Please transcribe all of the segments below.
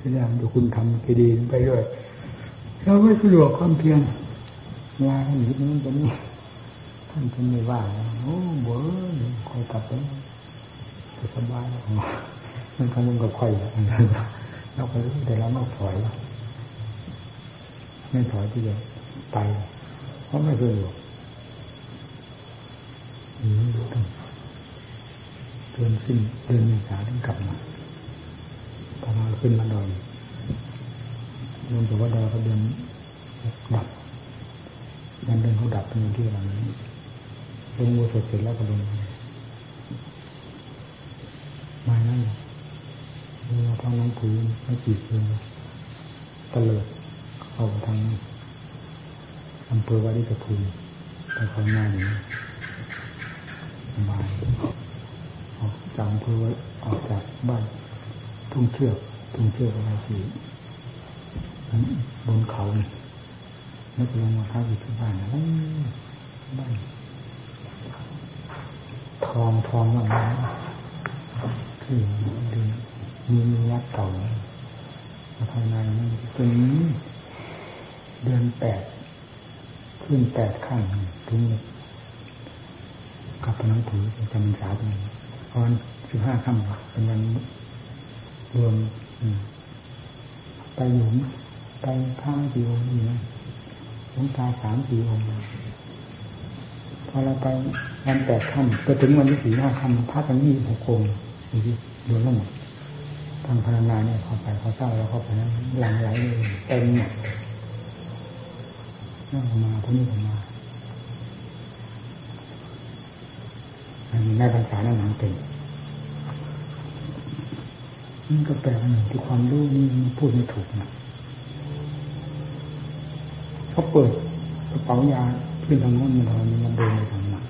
พยายามดูคุณทำดีไปด้วยเราไม่สะดวกความเพียรงานหนีนี้จะนี่ท่านจะไม่ว่าโอ้เบื่อคอยกลับไปสบายมันทำมันก็ค่อยเราไปแต่เราไม่ถอยไม่ถอยที่จะไป เพราะไม่สะดวกเดือนสิ้นเดือนเมษาถึงกลับมา พอมาขึ้นมาดอยลงจากว่าดอยก็เดือนดับเดือนเดือนเขาดับเป็นที่หลังนี้ลงมือเสร็จแล้วก็ลงมานั่นเราทางน้ำผืนไม่กี่คืนตะเลิดเข้าทางอำเภอวาริกภูมิไปเขาหน้านี้สบายออกจากอำเภอออกจากบ้าน ทุ่งเชือกทุ่งเชือกอะไรสิบนเขาเนี่ยนึกลงมาท้าอยู่ที่บ้านนะบ้านทองทองมากนะที่ดูมีมีวัดเก่ามาภายในนั่นเป็นเดือนแปดขึ้นแปดขั้นถึงกับพนังถือจำพรรษาตรงนี้เพราะสิบห้าค่ำเป็นวัน รวมไปหยุมไปข้างกี่องค์นี่นะหลวงตาสามสี่องค์พอเราไปวันแปดค่ำไปถึงวันที่สี่ห้าค่ำพระกันยี่หกองค์ดูสิรวมแล้วหมดทางพนันาเนี่ยเข้าไปเขาเศร้าแล้วเข้าไปนั้นหลังไหลเลยเต็มหมดนั่งมาพวกนี้ผมมาในภาษาหน้าหนังเป็ม นก็แปลว่าหนึ่งที่ความรู้นี่พูดไม่ถูกนะเขาเปิดกระเป๋ายาขึ้นทางโน้นมันทางนี้มันเดินไปทางนั้น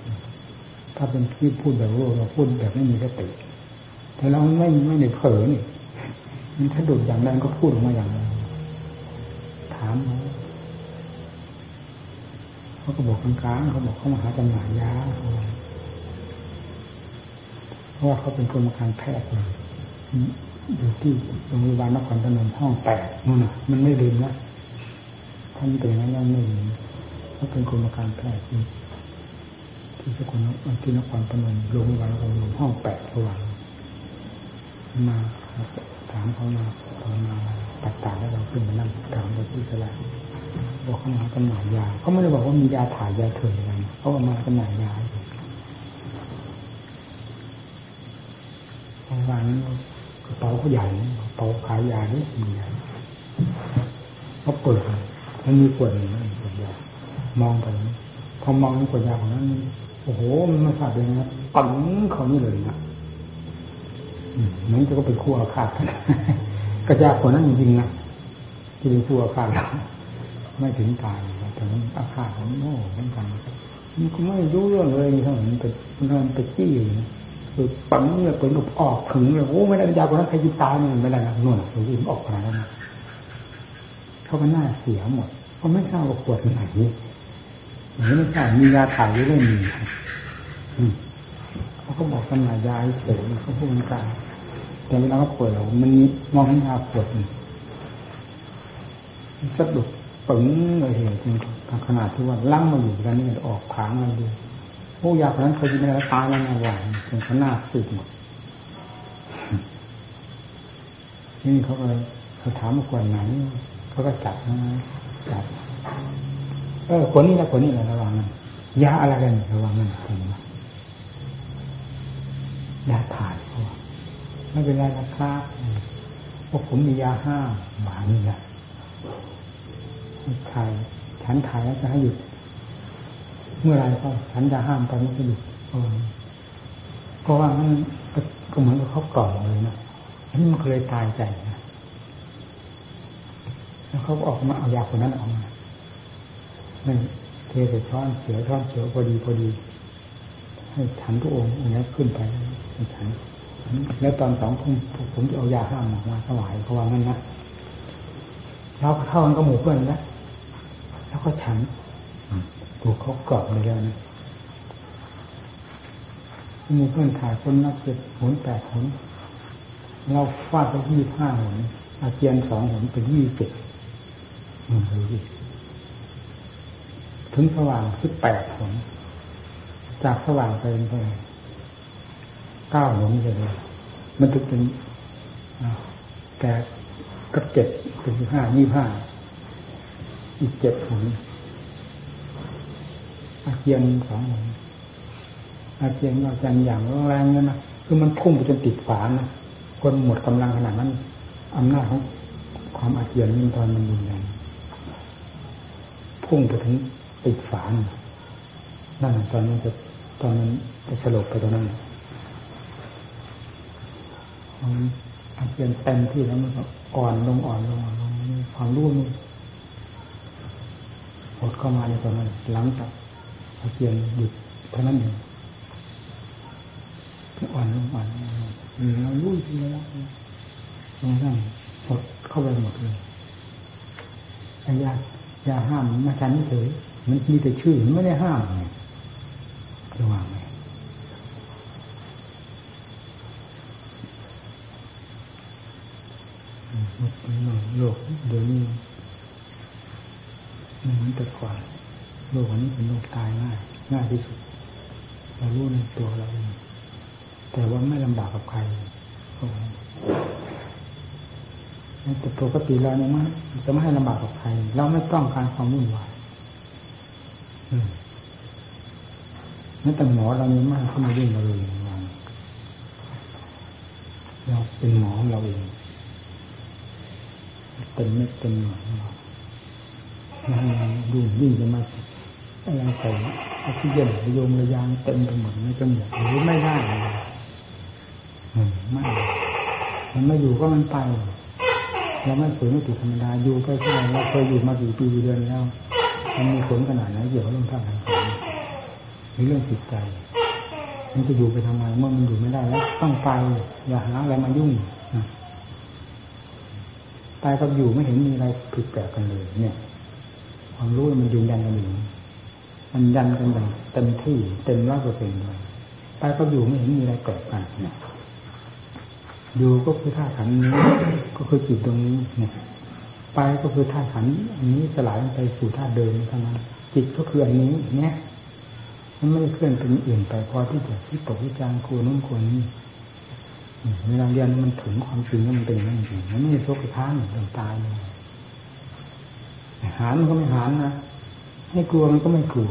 ถ้าเป็นที่พูดแบบโลกเราพูดแบบไม่มีสติแต่เราไม่ไม่ได้เผลอนี่มันถ้าดุดอย่างนั้นก็พูดออกมาอย่างนั้นถามเขาเขาก็บอกกลางๆเขาบอกเขามาหาจำหน่ายยาเพราะว่าเขาเป็นกรมการแพทย์เลย อยู่ที่โรงพยาบาลนครพนมห้องแปดนู่นน่ะมันไม่ลืมนะท่านเป็นนั้นยังไม่ลืมเขาเป็นกรมการแพทย์ที่ที่สกลที่นครพนมโรงพยาบาลนครพนมห้องแปดระหว่างมาถามเขามาเขามาตัดตาแล้วเราขึ้นมานั่งถามเราที่สลาบอกเขามาจำหน่ายยาเขาไม่ได้บอกว่ามียาถ่ายยาเถื่อนอะไรเขาเอามาจำหน่ายยาวันนั้นกระ เป๋าเขาใหญ่เป๋าขายยานี่มีใหญ่เขาเปิดมันมีขวดหนึ่งขวดยามองไปพอมองขวดยาของนั้น โอ้โห มันม่ขาดเลยนะปังเขานี่เลยนะเหมือนก็เป็นคู่อาฆาตกันกระยาคนนั้นจริงๆนะที่เป็นคู่อาฆาตไม่ถึงตายแต่มันอาฆาตของโง่เหมือนกันมันก็ไม่รู้เรื่องเลยเท่านั้นไปมันไปจี้ คือปังเนี่ยเป็นอุบออกถึงเลยโอ้ไม่ได้ยาคนนั้นใครยิตายมันไม่ได้นะนุ่นถึงยิงออกขนาดนั้นเขาก็น่าเสียหมดเขาไม่ทราบว่าขวดไหนนี่ไม่ทราบมียาถ่ายหรือไม่มีเขาก็บอกกันหลายยาเฉยเขาพูดกันแต่เวลาเขาปวยเรามันมองเห็นยาปวดสะดุดปึงเลยเหตุขนาดที่ว่าล้ำมาอยู่กันนี่ออกผางมาดู โอ้ยาคนนั้นเคยกินอะไรตายแล้วไงวะเป็นขนาดสุดหมดนี่เขาก็เขาถามมาก่อนไหนเขาก็จับนะจับเออคนนี้ละคนนี้ละระวังมันยาอะไรกันระวังมันถึงยาถ่ายเขาไม่เป็นไรนะครับพวกผมมียาห้าหมานี่แหละถ่ายฉันถ่ายแล้วจะให้หยุด เมื่อไรก็ฉันจะห้ามตอนนี้ก็หยุดเพราะว่ามันก็เหมือนกับเขากล่อเลยนะอันมันเคยตายใจนะแล้วเขาก็ออกมาเอายาคนนั้นออกมาไม่เทใส่ช้อนเสียช้อนเสียพอดีพอดี ให้ฉันทุกองค์อย่างนี้ขึ้นไปฉันแล้วตอนสองทุ่มผมจะเอายาห้ามออกมาถวายเขาว่างั้นนะเราเข้ากันก็หมู่เพื่อนนะแล้วก็ฉัน ถูกเขากรอบเลยแล้วนะมีเพื่อนถ่ายคนนับเจ็ดหนแปดหนเราฟาดไปที่ห้าหนอาเจียนสองหนเป็นยี่สิบถึงสว่างสิบแปดหนจากสว่างไปเป็นเก้าหนเลยมันถึงเป็นแกก็เจ็ดถึงห้ายี่ห้าอีกเจ็ดหน อาเจียนสองหนอาเจียนอาจารย์อย่างแรงเลยนะคือมันพุ่งไปจนติดฝานะคนหมดกำลังขนาดนั้นอำนาจของความอาเจียนนี่ตอนมันรุนแรงพุ่งไปถึงติดฝานนั่นตอนนั้นจะตอนนั้นจะสลบไปตอนนั้นอาเจียนเต็มที่แล้วมันก็อ่อนลงอ่อนลงอ่อนลงความรู้มันหดเข้ามาในตอนนั้นหลังจาก อเจียนหยุดเท่านั้นเองอ่อนลงอ่อนลงเรารู้ทีแล้วนั่นหดเข้าไปหมดเลยยายาห้ามมาทันเฉยมันมีแต่ชื่อไม่ได้ห้ามไงจะวางไงโลกเดี๋ยวนี้มันเหมือนแต่ก่อน โลกวันนี้เป็นโลกตายง่ายง่ายที่สุดเรารู้ในตัวเราเองแต่ว่าไม่ลำบากกับใครแต่ปกติเราเนี่ยมันจะไม่ให้ลำบากกับใคร เราไม่ต้องการความวุ่นวายนั่นแต่หมอเรานี้มากเข้ามายุ่งเราเลยเราเป็นหมอเราเองเป็นเม็ดเป็นหน่วยเราดูยิ่งจะมา อะไรใส่ออกซิเจนระยงระยางเต็มไปหมดในจมูกหรือไม่ได้เลยไม่มันไม่อยู่ก็มันไปเราไม่ฝืนไม่ถูกธรรมดาอยู่ใกล้ๆเราเคยอยู่มากี่ปีเดือนแล้วมันมีผลขนาดไหนเกี่ยวกับเรื่องท่าทางของมีเรื่องจิตใจ มันจะอยู่ไปทำไมเมื่อมันอยู่ไม่ได้แล้ว ต้องไปอย่าหาอะไรมายุ่งตายกับอยู่ไม่เห็นมีอะไรผิดแปลกกันเลย เนี่ย ความรู้มันยืนยันกันอยู่ มันยันกันแบบเต็มที่เต็มร้อยเปอร์เซ็นต์เลยตายกับอยู่ไม่เห็นมีอะไรแปลกกันเนี่ยอยู่ก็คือธาตุขันนี้ ก็คือจิตตรงนี้เนี่ยไปก็คือธาตุขันอันนี้สลายไปสู่ธาตุเดิมเท่านั้นจิตก็คืออันนี้เนี่ยมันไม่เคลื่อนเป็นอื่นไปพอที่จะที่ตกวิจารณ์ครูนู้นครูนี้เวลาเรียนมันถึงความจริงมันเป็นนั่นจริงมันไม่ใช่โชกท้านถึงตายเลยหานมันก็ไม่หานนะ ให้กลัวมันก็ไม่กลัว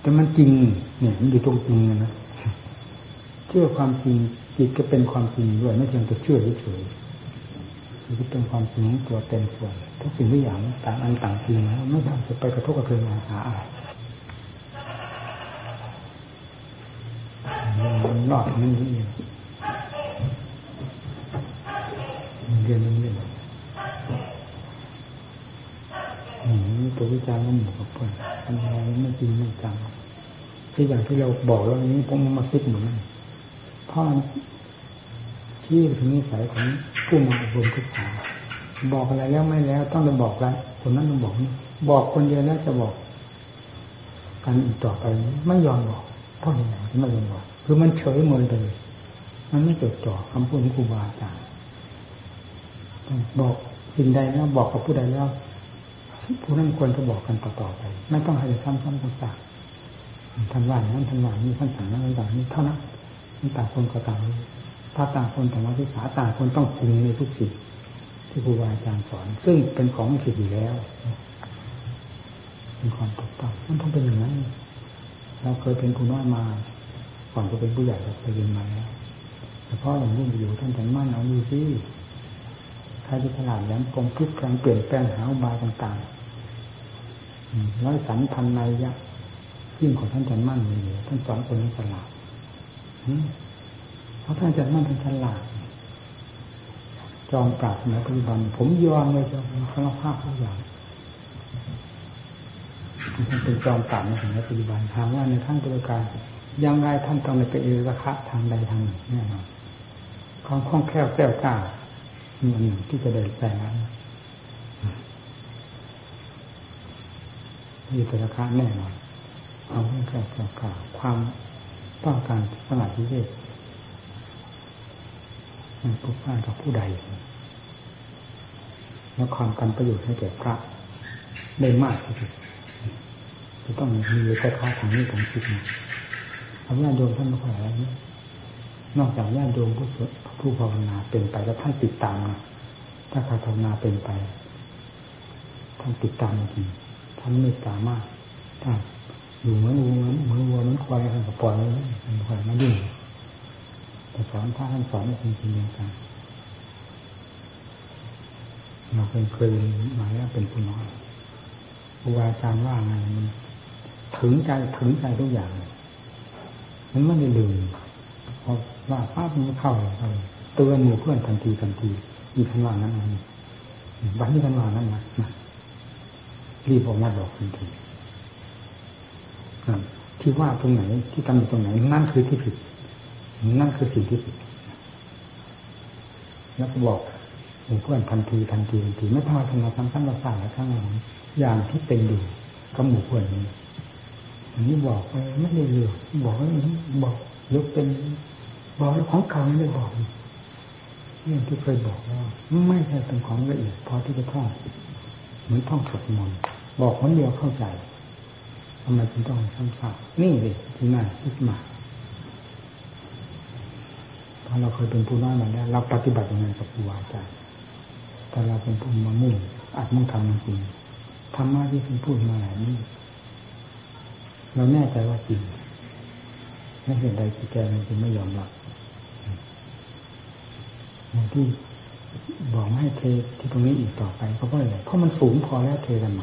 แต่มันจริง เนี่ย มันอยู่ตรงจริงนะเชื่อความจริงจิตก็เป็นความจริงด้วยไม่เพียงแต่เชื่อเฉยๆจิตเป็นความจริงตัวเต็มส่วนทุกสิ่งทุกอย่างต่างอันต่างจริงนะไม่ทำจะไปกระทบกระเทือนหาอะไรนอดมันนี่เรียนเรียนนี่ ตัววิจารณ์มันหมู่กับเพื่อนทำอะไรไม่จริงไม่จังที่อย่างที่เราบอกแล้วนี้ผมมาคิดเหมือนกันพ่อชี้ถึงนิสัยของผู้มาอบรมศึกษาบอกอะไรแล้วไม่แล้ว ต้องไปบอกแล้วคนนั้นต้องบอกนี่บอกคนเดียวแล้วจะบอกกันอีกต่อไปไม่ยอมบอกเพราะอะไรไม่ยอมบอก คือมันเฉยเมยไปเลย มันไม่จดจ่อคำพูดของครูบาอาจารย์บอกสิ่งใดแล้วบอกกับผู้ใดแล้ว ผู้นั้นควรจะบอกกันต่อๆไป ไม่ต้องให้ซ้ำซ้ำต่างๆท่านว่านั้นท่านว่านี้ท่านสั่งนั้นท่านสั่งนี้เท่านั้นต่างคนก็ต่างถ้าต่างคนต่างวิสาต่างคนต้องจริงในทุกสิ่งที่ครูบาอาจารย์สอน ซึ่งเป็นของผิดอยู่แล้วเป็นความถูกต้องมันต้องเป็นอย่างนั้นเราเคยเป็นผู้น้อยมาก่อนจะเป็นผู้ใหญ่เราเคยเรียนมาแล้วเฉพาะอย่างยิ่งอยู่ท่านแต่มั่นเอาอยู่ที่ใครจะฉลาดแหลมกลมพลิกการเปลี่ยนแปลงหาอุบายต่างๆ ร้อยสันพันในยะยิ่งของท่านแต่มั่นเลยท่านสอนคนนี้ฉลาดเพราะท่านจะมั่นท่านฉลาดจอมปราบในปัจจุบันผมยอมเลยจะคณะภาพทุกอย่างท่านเป็นจอมปราบในสมัยปัจจุบันถามว่าในขั้นตุลการยังไงท่านต้องไปเอระคะทางใดทางหนึ่งแน่นอนความคล่องแคล่วแก้วกล้ามีอันหนึ่งที่จะเดินใจนั้น มีปราคะแน่นอนความคล่องแคล่แกล้วกล้าความต้องการสมาธิเวทมันผูกพันกับผู้ใด แล้วความกันประโยชน์ให้แก่พระได้มากที่สุดจะต้องมีคล้ายๆทางนี้ของจิตนะทำญาติโยมท่านไม่ค่อยอะไรนี้นอกจากญาติโยมผู้ผู้ภาวนาเป็นไปแล้วท่านติดตามนะถ้าใครภาวนาเป็นไปท่านติดตามจริง ท่านไม่สามารถถ้าอยู่เหมือนวัวเหมือนวัวเหมือนควายท่านก็ปล่อยไว้มันควายมาดิ้นแต่สอนพระท่านสอนจริงจริงจังเราเป็นเคยมาแล้วเป็นผู้น้อยครูอาจารย์ว่าไงมันถึงใจถึงใจทุกอย่างมันไม่ได้ลืมพอว่าภาพมันเข้าเข้าเตือนหมู่เพื่อนทันทีทันทีอีกทันว่านั้นนะวันนี้ทันว่านั้นนะ รีบออกมาบอกทันทีที่ว่าตรงไหนที่ทำตรงไหนนั่นคือที่ผิด นั่นคือสิ่งที่ผิด แล้วก็บอกเพื่อนทันทีทันทีทันทีไม่ต้องมาทำงานทำขั้นเราสายข้างหลังอย่างที่เป็นอยู่กับหมู่เพื่อนนี้อันนี้บอกไปไม่ได้เลือกบอกว่าบอกยกเป็นบอกของเก่าไม่ได้บอกเรื่องที่เคยบอกว่าไม่ใช่เป็นของละเอียดพอที่จะท่องเหมือนท่องสวดมนต์ บอกคนเดียวเข้าใจทำไมจึงต้องซ้ำซากนี่เลยที่น่าคิดมาพอเราเคยเป็นผู้น้อยมาแล้วเราปฏิบัติยังไงกับครูอาจารย์แต่เราเป็นผู้มามุ่งอาจมุ่งทำจริงธรรมะที่คุณพูดมาหลายนี้เราแน่ใจว่าจริงไม่เห็นใดที่แกมันจึงไม่ยอมรับอย่างที่บอกไม่ให้เทที่ตรงนี้อีกต่อไปก็เพราะอะไรเพราะมันสูงพอแล้วเททำไม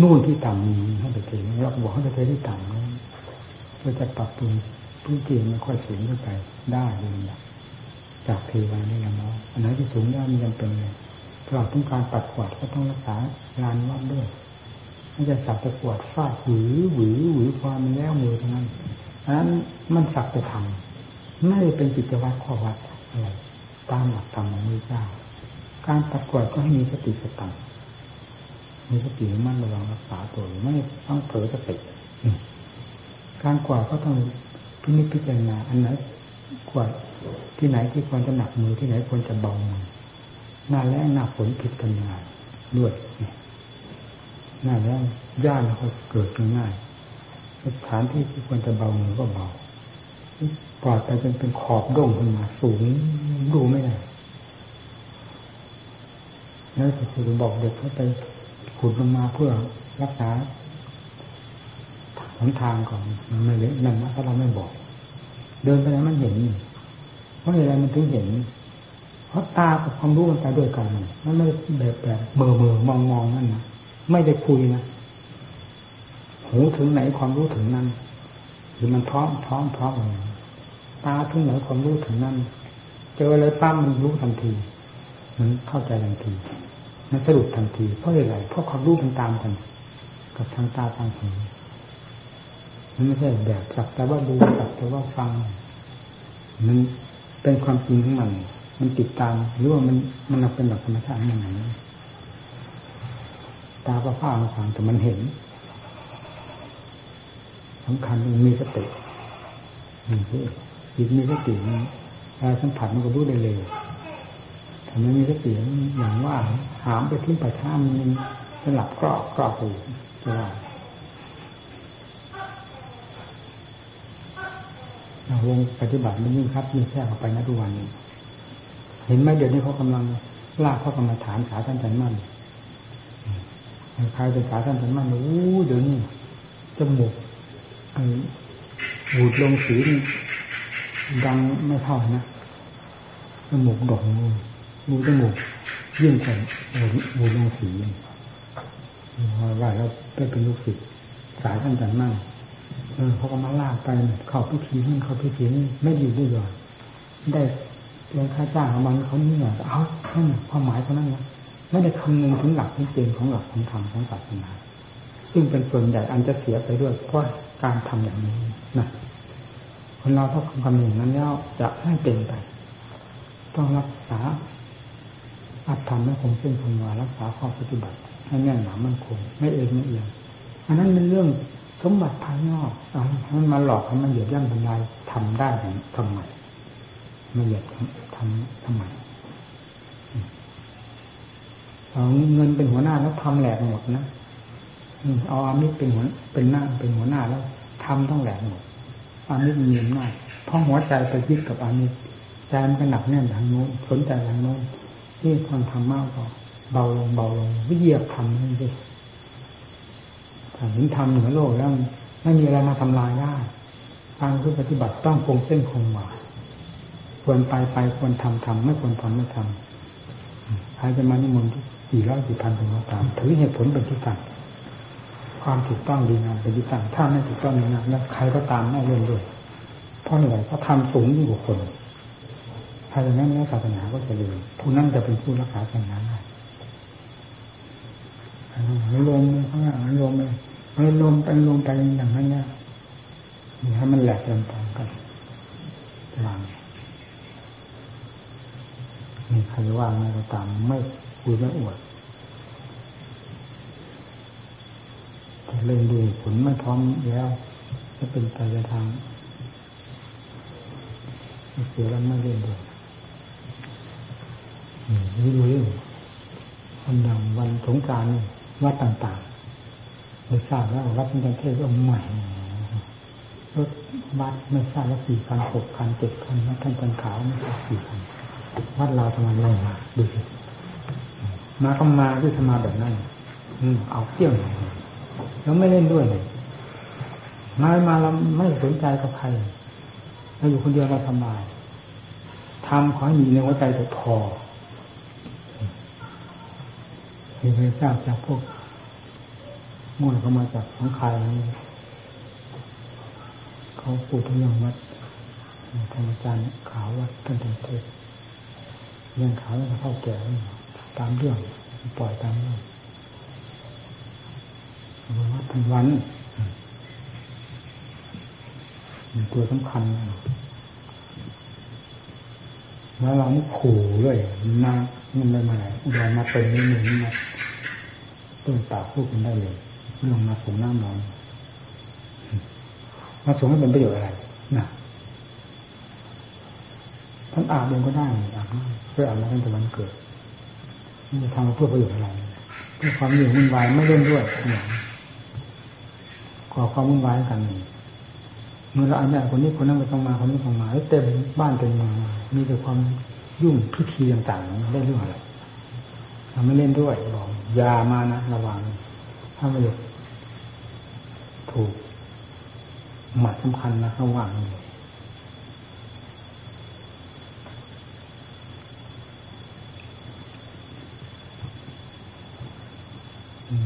นู่นที่ต่ำมีให้ไปเทเราบอกให้ไปเทที่ต่ำนั้นเพื่อจะปรับปรุงพื้นที่มันค่อยสูงขึ้นไปได้เลยจากเทวานี่ละเนาะอันไหนที่สูงได้มันจำเป็นเลยตลอดต้องการปัดกวาดก็ต้องรักษาลานวัดด้วยไม่ใช่สักแต่กวาดฟาดหวือหวือหวือความแล้วมือเท่านั้นอันนั้นมันสักแต่ทำไม่ได้เป็นกิจวัตรข้อวัดอะไรตามหลักธรรมของพระเจ้าการปัดกวาดก็ให้มีสติสตัง มีสติมั่นระวังรักษาตัวไม่ต้องเผลอสติการกวาดก็ต้องพินิจพิจารณาอันไหนกวาดที่ไหนที่ควรจะหนักมือที่ไหนควรจะเบามือหน้าแรงหน้าฝนผิดกันงานด้วยหน้าแรงย่านเขาเกิดง่ายสถานที่ที่ควรจะเบามือก็เบาปอยไปจนเป็นขอบด่งขึ้นมา สูงดูไม่ได้แล้วคือบอกเด็กเขาไป ขุดลงมาเพื่อรักษาหนทางก่อนมันไม่เลยนั่นนะถ้าเราไม่บอก เดินไปแล้วมันเห็น เพราะอะไรมันถึงเห็น เพราะตากับความรู้มันไปด้วยกันมันไม่แบบแบบเมื่อเมื่อมองมองนั่นนะไม่ได้คุยนะหูถึงไหนความรู้ถึงนั้นหรือมันท้องท้องท้องตาถึงไหนความรู้ถึงนั้น เจออะไรปั้มมันรู้ทันทีมันเข้าใจทันที มันสรุปทันที เพราะอะไรเพราะความรู้มันตามกัน กับทางตาทางหูมันไม่ใช่แบบสักแต่ว่าดูสักแต่ว่าฟัง มันเป็นความจริงของมัน มันติดตาม หรือว่ามันมันเป็นแบบธรรมชาติอย่างไรตาก็ผ้ามาฟังแต่มันเห็นสำคัญมันมีสตินี่คือจิตมีสติการสัมผัสมันก็รู้ได้เลยถ้ามันมีสติอย่างว่าามไปทิ้งไปท่ามันสลับกรอบกรอบอยู่จะว่าวงปฏิบัติมันยิ่งครับยิ่งแทรกเข้าไปนะทุกวันนี้ เห็นไหมเดี๋ยวนี้เขากำลังลากเข้ากำลังฐานขาท่านจันมั่นใครเป็นขาท่านจันมั่นโอ้เดี๋ยวนี้จมูกบูดลงสีดังไม่เท่านะจมูกดกมูจมูก ยิ่งกว่าบูดลงสีว่าเราเป็นลูกศิษย์สายท่านจันมั่นเออเขาก็มาลากไปเข้าพิธีนี่นเข้าพิธีนี่ไม่อยู่ด้ย่อนได้เงินค่าจ้างของมันเขาเนี่ยเอานั้นความหมายเท่านั้นนะไม่ได้คำนึงถึงหลักที่เกณฑ์ของหลักของธรรมของศาสนาซึ่งเป็นส่วนใหญ่อันจะเสียไปด้วยเพราะการทำอย่างนี้นะคนเราถ้าทำอย่างนั้นแล้วจะให้เป็นไป ต้องรักษา อัตธรรมให้คงเส้นคงวารักษาข้อปฏิบัติให้แน่นหนามั่นคงไม่เองไม่เอียงอันนั้นเป็นเรื่องสมบัติภายนอกเอามันมาหลอกให้มันเหยียบย่ำทำลายทำได้ทำไมไม่เหยียบทำทำไมเอาเงินเป็นหัวหน้าแล้วทำแหลกหมดนะเอาอามิตเป็นหัวเป็นหน้าเป็นหัวหน้าแล้วทำต้องแหลกหมดอามิตมีอำนาจเพราะหัวใจไปยึดกับอามิตใจมันก็หนักแน่นทางโน้นสนใจทางโน้น ที่ทำทำมากก็เบาลงเบาลงวิเยียบทำนี่ดิถ้าถึงทำเหนือโลกแล้วไม่มีอะไรมาทำลายได้การปฏิบัติต้องคงเส้นคงวาควรไปไปควรทำทำไม่ควรทำไม่ทำใครจะมานิมนต์กี่ร้อยกี่พันเป็ตามถือเหตุผลเป็นที่ตั้งความถูกต้องดีงามเป็นที่ตั้งถ้าไม่ถูกต้องดีงามแล้วใครก็ตามไม่เล่นด้วยเพราะเหนื่อยเพราะทำสูงยิ่งกว่าคน ถ้าอย่างนั้นแล้ศาสนาก็จะลืมผู้นั้นจะเป็นผู้รักษาศาสนาได้ลมข้างหลังลมเลยลมไปลมไปอย่างนั้นเนี่ยให้มันแหลกลำตามกันวางมีใครว่างอะไรก็ตามไม่คุยไม่อวดแต่เล่นดูผลไม่พร้อมแล้วจะเป็นไปในทางเสียแล้วไม่เล่นด้วย นี่ดูเรื่องวันดังวันสงการวัดต่างๆไม่ทราบแล้ววัดเป็นเทศก็ใหม่รถบัสไม่ทราบว่าสี่คันหกคันเจ็ดคันนะท่านเป็นขาวไม่ทราบสี่คันวัดเราทำไมไม่มาดูสิมาก็มาด้วยธรรมาแบบนั้น อืมเอาเที่ยวแล้วไม่เล่นด้วยเลยมามาเราไม่สนใจกับใครเราอยู่คนเดียวเราสบายทำขออยู่ในหัวใจแต่พอ เห็นทราจากพวกมุ่นเข้ามาจากของใครเขาปูดเรื่องวัดธรรมจารย์ขาววัดท่านเทศเรื่องขาวแล้วเข้าแก่ตามเรื่องปล่อยตามเรื่องวัดเป็นวันตัวสำคัญแล้วเราไม่ขู่เลยนาง มันไม่มาไหนอุดรมาเป็นนี่หนึ่งมาต้นปากพูดกันได้เลยเรื่องมาส่งน้ำนอนมาส่งให้เป็นประโยชน์อะไรนะท่านอาบเองก็ได้อาบเพื่ออาบน้ำตั้งแต่วันเกิดนี่จะทำเพื่อประโยชน์อะไรเพื่อความอยู่วุ่นวายไม่เล่นด้วยเนี่ยก่อความวุ่นวายกันเมื่อเราอันนี้คนนี้คนนั้นก็ต้องมาคนนี้ต้องมาเต็มบ้านเต็มเมืองมีแต่ความ ยุ่งพิธีต่างๆได้เรื่องอะไรทำไม่เล่นด้วยบอกยามานะระวังถ้าไม่ถูกหมัดสำคัญนะระวัง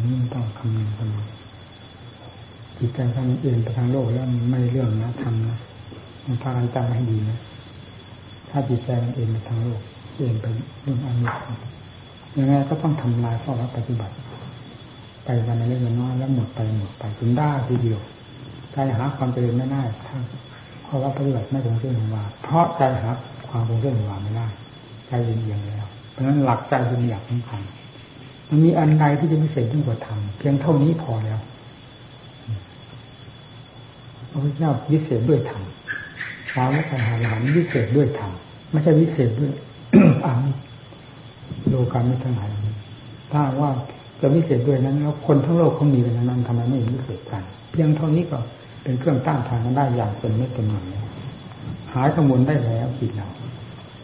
นี่ต้องคำนึงคำนึงจิตใจท่านเอ็นไปทางโลกแล้วไม่เรื่องนะทำนะมันพากันจำให้ดีนะ ถ้าจิตใจมันเอ็นไปทางโลกเอ็นไปเรื่องอามิตรยังไงก็ต้องทำลายข้อรับปฏิบัติ ไปวันเล็กน้อยแล้วหมดไปหมดไปจนได้ทีเดียวใจหาความเจริญไม่ได้ถ้าข้อรับปฏิบัติไม่คงเส้นหัวาเพราะใจหาความคงเส้นหัวาไม่ได้ใจเย็นๆแล้วเพราะฉะนั้นหลักใจเป็นหลักสำคัญมันมีอันใดที่จะพิเศษยิ่งกว่าธรรมเพียงเท่านี้พอแล้วพระพุทธเจ้าวิเศษด้วยธรรม สาวกหาหลานวิเศษด้วยธรรมไม่ใช่วิเศษด้วยอาโลกามิทั้งหลายถ้าว่าจะวิเศษด้วยนั้นแล้วคนทั้งโลกเขามีกันนั้นทำไมไม่วิเศษกัน เพียงเท่านี้ก็เป็นเครื่องต้านทานกันได้อย่างเป็นไม่เป็นหน่วยหายขมวลได้แล้วจิตเรา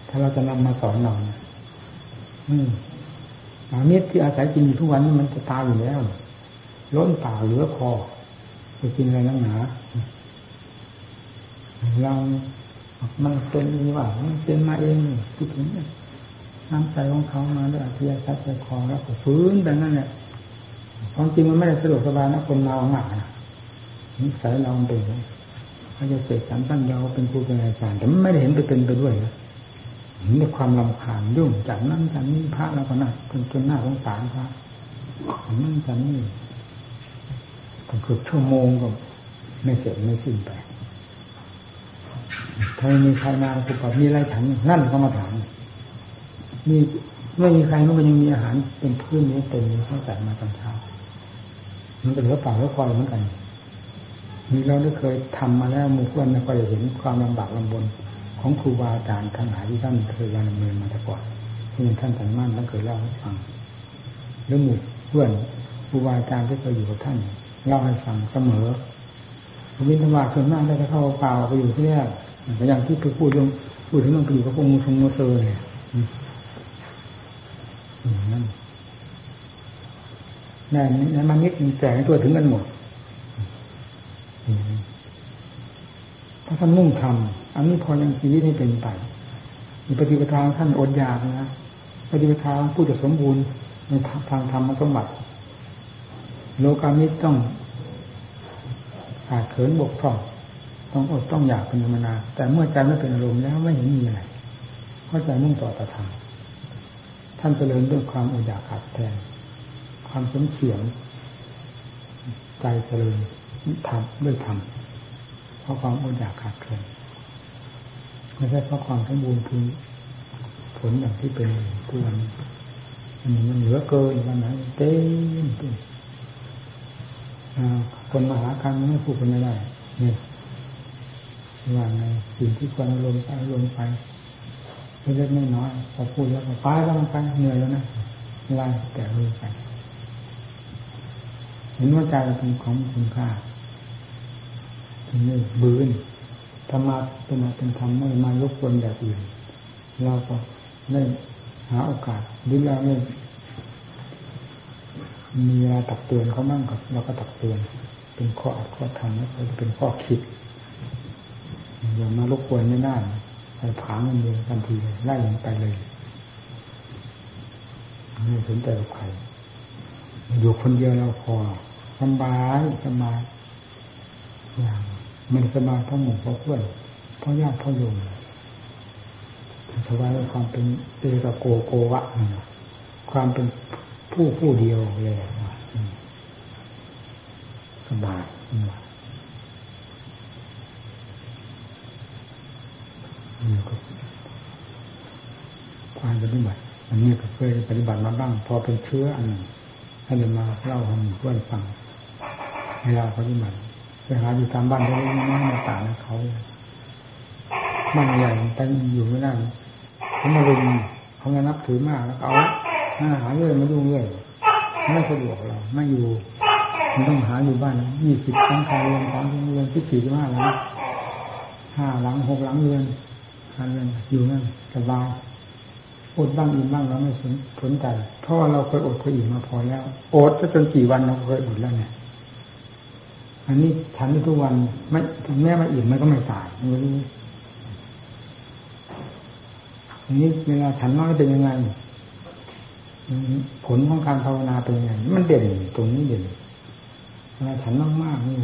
ถ้าเราจะนำมาสอนเราเนี่ยอืมอาเม็ดที่อาศัยกินอยู่ทุกวันนี้มันจะตายอยู่แล้ว ล้นป่าเหลือพอจะกินอะไรนักหนา เรา มันเป็นว่ามันเป็นมาเองคิดถึงน้ำใจของเขามาด้วยอาภิยชัดใจคอแล้วก็ฟื้นแบบนั้นเนี่ยความจริงมันไม่ได้สะดวกสบายนะคนเราหนานิสัยเราเป็นเขาจะเสกสรรตั้งยาเป็นครูเป็นอาจารย์แต่ไม่ได้เห็นไปเป็นไปด้วยนะเห็นแต่ความลำคาญยุ่งจากนั้นจากนี้พระแล้วก็น่าจนจนหน้าสงสารพระนั่นจากนี้ก็เกือบชั่วโมงก็ไม่เสร็จไม่สิ้นไป ถ้ามีใครมาสุกับมีอะไรฉันนั่นก็มาถามมีไม่มีใครมันก็ยังมีอาหารเป็นพื้นนี้เต็มเลยตั้งแต่มาตอนเช้ามันเป็เหลือเปล่าเหลือคอยเหมือนกันมีเราได้เคยทำมาแล้วมูเพื่อนไม่ค่อยเห็นความลำบากลำบน ของครูบาอาจารย์ทั้งหลายที่ท่านเคยดำเนินมาแต่ก่อนที่ท่านสันมั่นท่านเคยเล่าให้ฟังหรือหมู่เพื่อนครูบาอาจารย์ที่เคยอยู่กับท่านเล่าให้ฟังเสมอวินธรรมะส่วนมากได้เข้าเปล่าไปอยู่ที่นี่แต่ อย่างที่ไปพูดเรื่องพูดถึงเรื่องปอยู่กับพวกมูชงมเซอร์เนี่ยนั่นนั่นนั่นมันนิดแจกตัวถึงกันหมดพระท่านมุ่งทำอันนี้พอยังชีวิตนี้เป็นไปมีปฏิปทาท่านอดอยากนะปฏิปทาผู้จะสมบูรณ์ในทางธรรมสมบัติ โลกามิตต้องขาดเขินบกพร่อง ต้องอดต้องอยากเป็นธรรมนาแต่เมื่อใจไม่เป็นอารมณ์แล้วไม่เห็นมีอะไรเข้าใจมุ่งต่อตธรรมท่านเจริญด้วยความอดอยากขาดแทนความสมเฉียงใจเจริญทำด้วยธรรมเพราะความอดอยากขาดแคลนไม่ใช่เพราะความสมบูรณ์คือผลอย่างที่เป็นทุกวันมันเหลือเกินวันไหนเต็มเต็มคนมาหากันไม่พูดกันไม่ได้เนี่ย ว่าในสิ่งที่ควรลงไปลงไปเล็กๆน้อยพอพูดแล้วก็ไปแล้วมันไปเหนื่อยแล้วนะไล่แต่ลงไปเห็นว่าใจเป็นของคุณค่าทีนี้บืนธรรมะเป็นมาเป็นธรรมไม่มายกวนแบบอื่นเราก็ได้หาโอกาสหรือเราไม่มีเวลาตักเตือนเขามั่งกับเราก็ตักเตือน เป็นข้ออัดข้อทำแล้วก็เป็นข้อคิด อย่ามารบกวนไม่ได้ไปผางมันเลยทันทีเลยไล่มันไปเลยไม่สนใจกับใครอยู่คนเดียวเราพอสบายสบายอย่างมันสบายเพราะหมู่เพราะเพื่อนเพราะญาติเพราะโยมสบายความเป็นเอกโกโกวะความเป็นผู้ผู้เดียวเลยสบาย นี่ก็ความปฏิบัติอันนี้ก็เคยปฏิบัติมาบ้าง พอเป็นเชื้ออันหนึ่งให้เดินมาเล่าให้เพื่อนฟังให้เราปฏิบัติไปหาอยู่ตามบ้านเล็กๆน้อยๆต่างเขาบ้านใหญ่แต่อยู่ไม่ได้เขามาลุมเขามานับถือมากแล้วเอาหาหาเรื่อยมาดูเรื่อยไม่สะดวกเราไม่อยู่มันต้องหาอยู่บ้านยี่สิบครั้งคาเรือนสามเรือนที่สี่ห้าหลังห้าหลังหกหลังเรือน ห้าเรือนอยู่นั่นสบายอดบ้างอิ่มบ้างเราไม่สนสนใจเพราะว่าเราเคยอดเคยอิ่มมาพอแล้วอดจนกี่วันเราเคยอดแล้วเนี่ยอันนี้ฉันทุกวันไม่แม้มาอิ่มมันก็ไม่ตายมันนี้อันนี้เวลาฉันน้อยเป็นยังไงผลของการภาวนาเป็นยังไงมันเด่นตรงนี้เด่นเวลาฉันมากๆนี่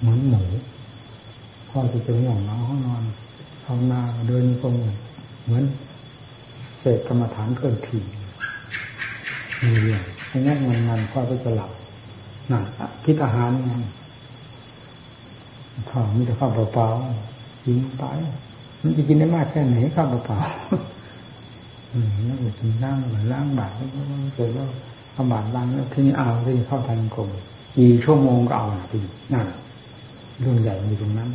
เหมือนหมู พ่อจะจอห่วงน้องห้องนอนภานาเดินตรงเหมือนเศษกรรมฐานเกินถี่มีเรื่องไอ้นั่นงานงานพ่อก็จะหลับนั่นคิดอาหารไงข้าวมีแต่ข้าวเปล่าๆกินไปมันจะกินได้มากแค่ไหนข้าวเปล่าๆอืมแล้วก็กินนั่งหรือล้างบาตรแล้วก็เกิดว่าเอาบาตรล้างแล้วทีนี้เอาที่เข้าทันกลมกี่ชั่วโมงก็เอาทีนั่นเรื่องใหญ่อยู่ตรงนั้น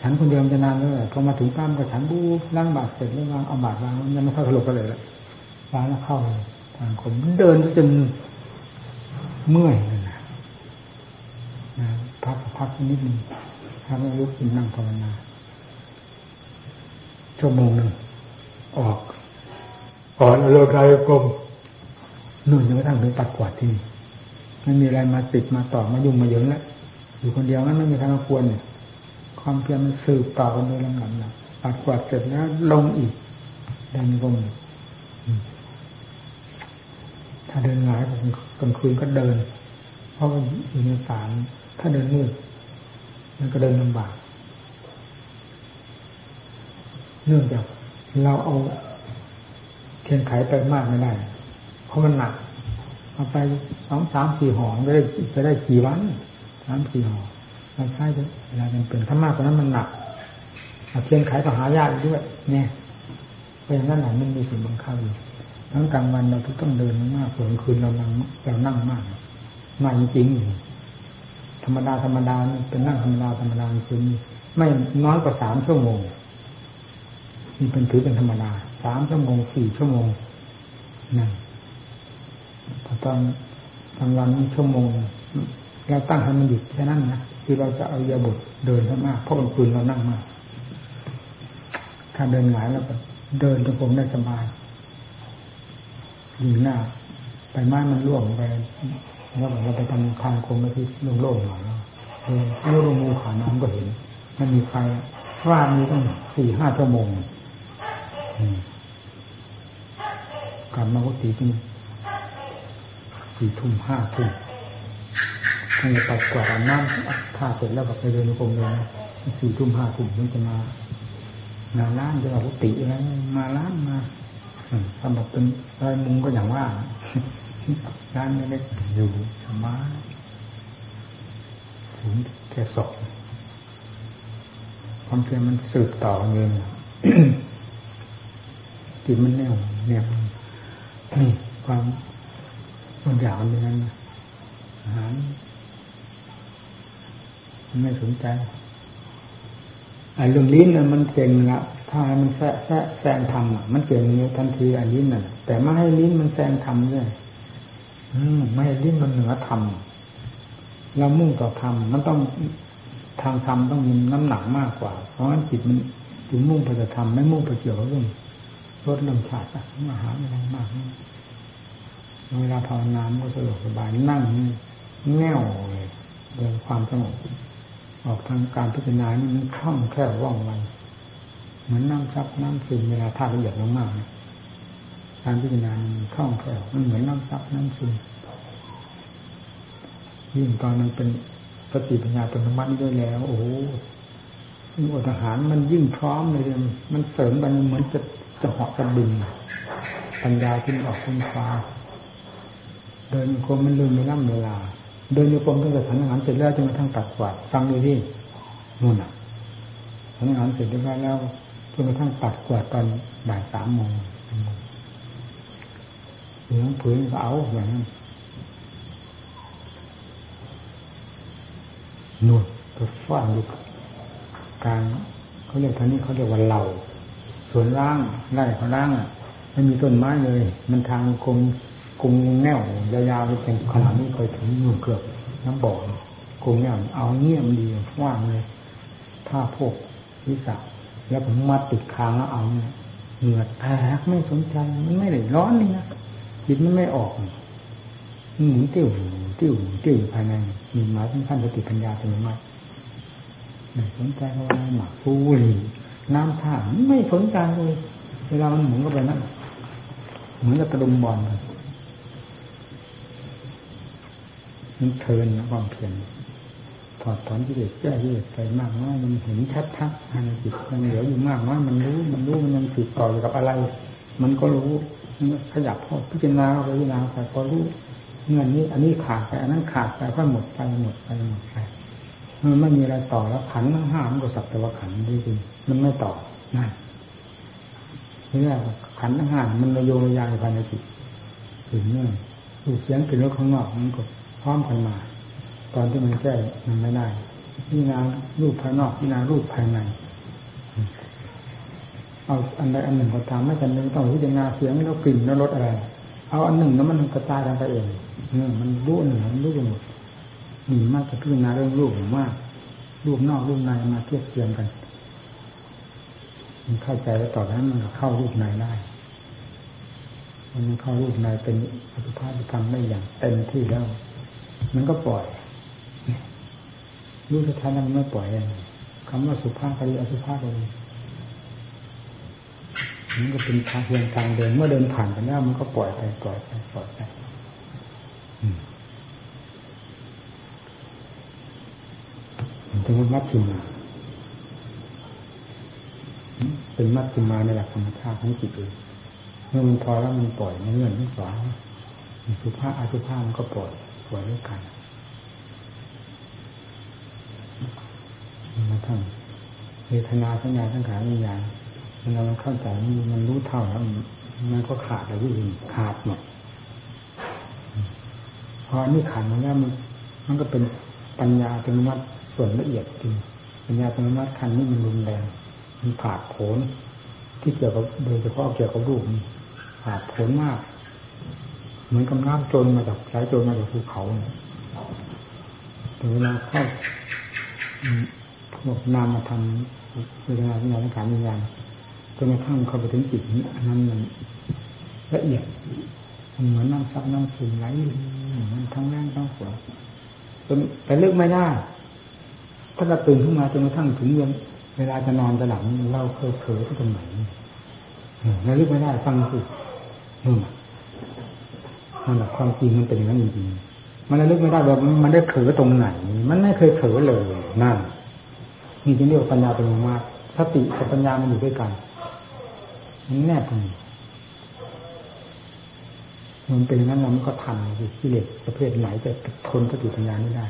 ฉันคนเดียวจะนานเลยพอมาถึงปั้มก็ฉันบูล้างบาตรเสร็จแล้ววางเอาบาตรวางยังไม่เข้าสลบกันเลยละวางแล้วเข้าเลยทางคนเดินจนเมื่อยเลยนะพักพักนิดนึงพักแล้วลุกขึ้นนั่งภาวนาชั่วโมงหนึ่งออกออกโลกายกลมนู่นจะไม่ทั้งถึงตัดกวาดที่นี่ไม่มีอะไรมาติดมาต่อมายุ่งมาเยอะแล้ว อยู่คนเดียวนั้นไม่มีทางควรเนี่ยความเพียรมันสืบต่อกันโดยลำดับนะปัดกวาดเสร็จแล้วลงอีกดันกลมถ้าเดินหลายกลางคืนก็เดิน เพราะมันอยู่ในป่าถ้าเดินมืดมันก็เดินลำบากเนื่องจากเราเอาเทียนไขไปมากไม่ได้ เพราะมันหนักเอาไปสองสามสี่หอจะได้จะได้กี่วันามสี่ห่อเราใช้เวลาจำเป็นถ้ามากกว่านั้นมันหนักเทียนไขก็หายากด้วย เนี่ยเพราะอย่างนั้นหนังมันมีสิ่งบังคับอยู่ทั้งกลางวันเราต้องเดินมากส่วนคืนเรานั่งเรานั่งมากมากจริงๆธรรมดาธรรมดาเป็นนั่งธรรมดาธรรมดาคือไม่น้อยกว่าสามชั่วโมงนี่เป็นถือเป็นธรรมดาสามชั่วโมงสี่ชั่วโมงนั่นพอตอนกลางวันชั่วโมง เราตั้งให้มันหยุดแค่นั้นนะคือเราจะเอายาบทเดินมากเพราะกลางคืนเรานั่งมากถ้าเดินหงายแล้วก็เดินจงกรมได้สบายยิงหน้าไปไม้มันร่วงไปแล้วเราไปทำทางคงไปที่โล่งๆหน่อยแล้วเออแล้วลงมือขาน้ำก็เห็น มันมีไฟว่ามีต้องสี่ห้าชั่วโมงกลับมาก็ตีที่สี่ทุ่มห้าทุ่ม ถ้าจะตัดกวาดน้ำท่าเสร็จแล้วก็ไปเดินกรมเลยนะสี่ทุ่มห้าทุ่มมันจะมานาล้านจะเอากุฏิอะไรมาล้านมาสำหรับเป็นอะไรมุงก็อย่างว่าร้านเล็กอยู่สมาถึงแค่สองความเพียรมันสืบต่อเงินจิตมันแน่วแน่วนี่ความบางอยางเป็นนั้นอาหาร ไม่สนใจไอ้เรื่องลิ้นน่ะมันเก่งละถ้ามันแซะแซะแซงทำมันเก่งเนี้ยทันทีอันลิ้นน่ะ แต่ไม่ให้ลิ้นมันแซงทำเนี่ยอืมไม่ให้ลิ้นมันเหนือทำเรามุ่งต่อธรรมมันต้องทางธรรมต้องมีน้ำหนักมากกว่า เพราะฉะนั้นจิตมันถึงมุ่งไปจะทำไม่มุ่งไปเกี่ยวกับเรื่องลดเรื่องชาติอาหาอะไรมากเวลาภาวนาก็สะดวกสบายนั่งแง่วเลยโดยความสงบ ออกทางการพิจารณานี่มันคล่องแคล่วว่องไวเหมือนน้ำซับน้ำซึมเวลาธาตุละเอียดมากๆการพิจารณามันคล่องแคล่วมันเหมือนน้ำซับน้ำซึมยิ่งตอนมันเป็นสติปัญญาเป็นธรรมะนี่ด้วยแล้ว โอ้โหอดอาหารมันยิ่งพร้อมเลยมันเสริมมันเหมือนจะจะหาะจะบินปัญญาที่ออกคุณฟ้าเดินกรมมันลืมไม่ล่ำเวลา เดินโยกรมตั้งแต่ทำอาหารเสร็จแล้วจนกระทั่งตัดกวาดฟังดูที่นู่นอะทำอาหารเสร็จเรียบร้อยแล้วจนกระทั่งตัดกวาดตอนบ่ายสามโมงเหลืองผืนก็เอาอย่างนั้นนู่นก็ฟ้างอยู่กลางเขาเรียกท่านี้เขาเรียกว่าเหล่าสวนร่างไร่เขาร่างอะไม่มีต้นไม้เลย มันทางคง คงแน่วยาวๆไปเป็นขนาดนี้ไปถึงนู่นเกือบน้ำบ่อคงแน่วเอาเงียบดีว่างเลยถ้าพวกวิสาแล้วผมมัดติดค้างแล้วเอาเนี่ยเหงื่อแตกไม่สนใจมันไม่ได้ร้อนนี่นะจิตมันไม่ออกหมุนติ้วติ้วติ้วภายในมีมายถึงขั้นสติปัญญาเป็นมากไม่สนใจเพราะว่าหมักฟูรีน้ำท่าไม่สนใจเลยเวลามันหมุนก็ไปนั่นเหมือนกับตะลุมบอล มันเทินนะความเพียรถอดถอนที่เด็กแก้ที่เด็กไปมากน้อยมันเห็นชัดทักภายในจิตมันเหลืออยู่มากน้อยมันรู้มันรู้มันยังติดต่ออยู่กับอะไร มันก็รู้ขยับพอพิจารณาไปพิจารณาไปก็รู้เงินนี้อันนี้ขาดไปอันนั้นขาดไปก็หมดไปหมดไปหมดไปมันไม่มีอะไรต่อแล้วขันทั้งห้ามันก็สักแต่ว่าขันจริงมันไม่ต่อนั่นนี่แหละขันทั้งห้ามันระโยงระยายภายในจิตถึงเนื่องดูเสียงกลิ่นรสข้างนอกมันก็ พร้อมกันมา ตอนที่มันแก้มันไม่ได้พิจารณารูปภายนอกพิจารณารูปภายในเอาอันใดอันหนึ่งก็ตามไม่จำเป็นต้องพิจารณาเสียงแล้วกลิ่นแล้วรสอะไร เอาอันหนึ่งแล้วมันกระจายกันไปเองมันรู้หนึ่งมันรู้ไปหมดนี่มากจะพิจารณาเรื่องรูปมากรูปนอกรูปในมาเทียบเทียมกันมันเข้าใจแล้วต่อนั้นมันเข้ารูปในได้มันเข้ารูปในเป็นอสุภะธรรมได้อย่างเต็มที่แล้ว มันก็ปล่อยรู้สุดท้ายนั้นมันไม่ปล่อยเองคำว่าสุภาพก็ดีอสุภาพก็ดีมันก็เป็นทางเพียงทางเดิน เมื่อเดินผ่านไปแล้วมันก็ปล่อยไปปล่อยไปปล่อยไปถึงมัดชิมา เป็นมัดชิมาในหลักธรรมชาติของจิตเองเมื่อมันพอแล้วมันปล่อยมันเงื่อนทั้งสองสุภาพอสุภาพมันก็ปล่อย ปล่อยด้วยกันมาทั้งเวทนาสัญญาทั้งขาวิญญาณมันเราเข้าใจมันรู้เท่าแล้วมันก็ขาดแล้ววิ่งขาดหมดพอนี่ขาดมาแล้วมันมันก็เป็นปัญญาเป็นวัดส่วนละเอียดจริงปัญญาเป็นวัดคันนี้มันรุนแรงมันผาดโผนที่เกี่ยวกับโดยเฉพาะเกี่ยวกับรูปนี่ขาดผลมาก เหมือนกับน้ำโจรมาจากสายโจรมาจากภูเขาเนี่เวลาเข้าพวกนามมาทำเวลาที่เราต้องการวิญญาณจนกระทั่งเข้าไปถึงจิตนี้อันนั้นมันละเอียดมันเหมือนน้ำซับน้ำซึมไหลมันทั้งแรงทั้งฝนจนแต่เลือกไม่ได้ถ้าเราตื่นขึ้นมาจนกระทั่งถึงเวลาจะนอนจะหลับเราเคยเผลอที่ตรงไหนเราเลือกไม่ได้ฟังสินู่น นั่นแหละความจริงมันเป็นอย่างนั้นจริงๆมันระลึกไม่ได้ว่ามันได้เผลอตรงไหน มันไม่เคยเผลอเลยนั่นนี่จึงเรียกว่าปัญญาเป็นมากสติกับปัญญามันอยู่ด้วยกันมันแนบกันมันเป็นอย่างนั้นเราก็ทันคือกิเลสประเภทไหนจะทนสติปัญญาไม่ได้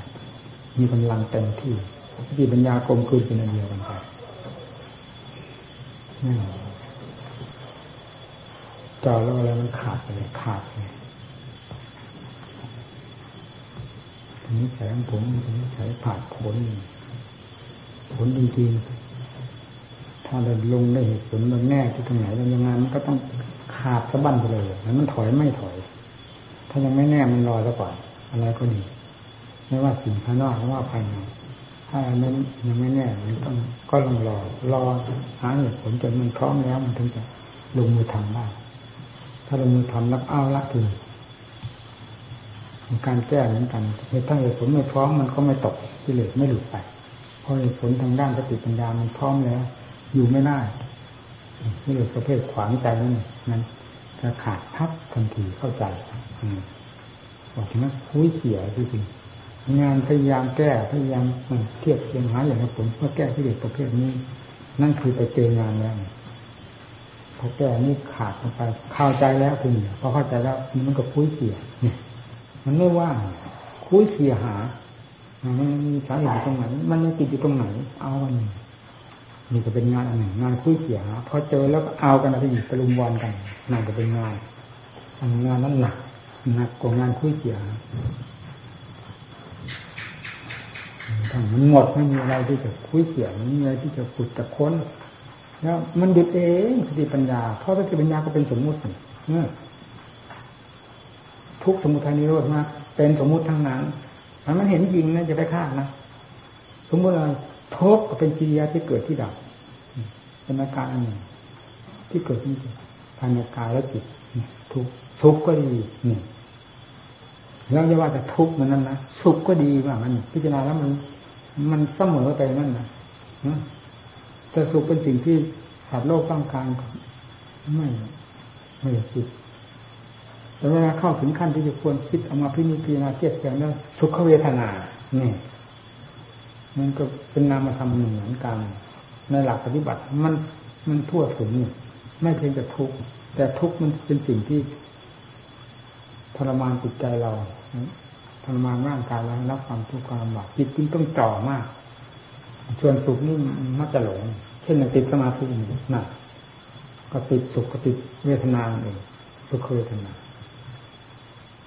มีกำลังเต็มที่สติปัญญากลมกลืนเป็นอันเดียวกันไปนี่จอแล้วอะไรมันขาดไปเลยขาดเลย ทีนี้แสงผมนี้ใช้ผ่านผล ผลจริงๆถ้าเราลงได้เหตุผลมันแน่ที่ตรงไหนแล้วยังไงมันก็ต้องขาดสะบั้นไปเลยแล้วมันถอยไม่ถอย ถ้ายังไม่แน่มันรอซะก่อนอะไรก็ดี ไม่ว่าสิ่งภายนอกไม่ว่าภายในถ้าอันนั้นยังไม่แน่มันต้องก็ลองรอรอหาเหตุผลจนมันพร้อมแล้วมันถึงจะลงมือทำได้ถ้าลงมือทำแล้วเอาละถึง การแก้เหมือนกันเหตุถ้าเหตุผลไม่พร้อมมันก็ไม่ตกกิเลสไม่หลุดไป เพราะเหตุผลทางด้านสติปัญญามันพร้อมแล้ว อยู่ไม่ได้นี่เลยประเภทขวางใจนั่นนั้นจะขาดทับทันทีเข้าใจบอกถึงนั้นคุยเสียจริงงานพยายามแก้พยายามเทียบเทียงหาอย่างผลเพื่อแก้ที่เด็กประเภทนี้ นั่นคือไปเจองานแล้วพอแก้นี่ขาดลงไปเข้าใจแล้วคุณพอเข้าใจแล้วมันก็คุยเสียเนี่ย มันไม่ว่างคุยเสียหามันมีสาเหตุตรงไหน มันมีติดอยู่ตรงไหน เอาอันนี้นี่ก็เป็นงานอันหนึ่งงานคุยเสียหาพอเจอแล้วก็เอากันไปอีกตะลุมบอลกันนั่นก็เป็นงานอันงานนั้นหนักหนักกว่างานคุยเสียหาทั้งมันหมดไม่มีอะไรที่จะคุยเกี่ยวไม่มีอะไรที่จะขุดจะค้น แล้วมันหยุดเองสติปัญญาเพราะสติปัญญาก็เป็นสมมุติเนี่ย ทุกสมุทัยนิโรธมาเป็นสมมุติทั้งนั้นมันมันเห็นจริงนะจะไปฆ่านะสมมติอะไรทุกก็เป็นกิริยาที่เกิดที่ดับเป็นอาการอันหนึ่งที่เกิดที่ภายในกายและจิตทุกทุกก็ดีนี่แล้วจะว่าแต่ทุกข์มันนั่นนะสุขก็ดีว่ามัน พิจารณาแล้วมัน มันเสมอไปนั่นนะแต่สุขเป็นสิ่งที่สัตว์โลกต้องการไม่ไม่คิด แต่เวลาเข้าถึงขั้นที่จะควรคิดเอามาพิจิตรณาเทียบกันแล้วสุขเวทนานี่มันก็เป็นนามธรรมหนึ่งเหมือนกัน ในหลักปฏิบัติมันมันทั่วถึงไม่เพียงแต่ทุกข์แต่ทุกข์มันเป็นสิ่งที่ทรมานจิตใจเราทรมานร่างกายเรารับความทุกข์ความลำบากจิตจึงต้องจ่อมากส่วนสุขนี่มักจะหลง เช่นติดสมาธิหนักก็ติดสุขก็ติดเวทนาเองทุกเวทนา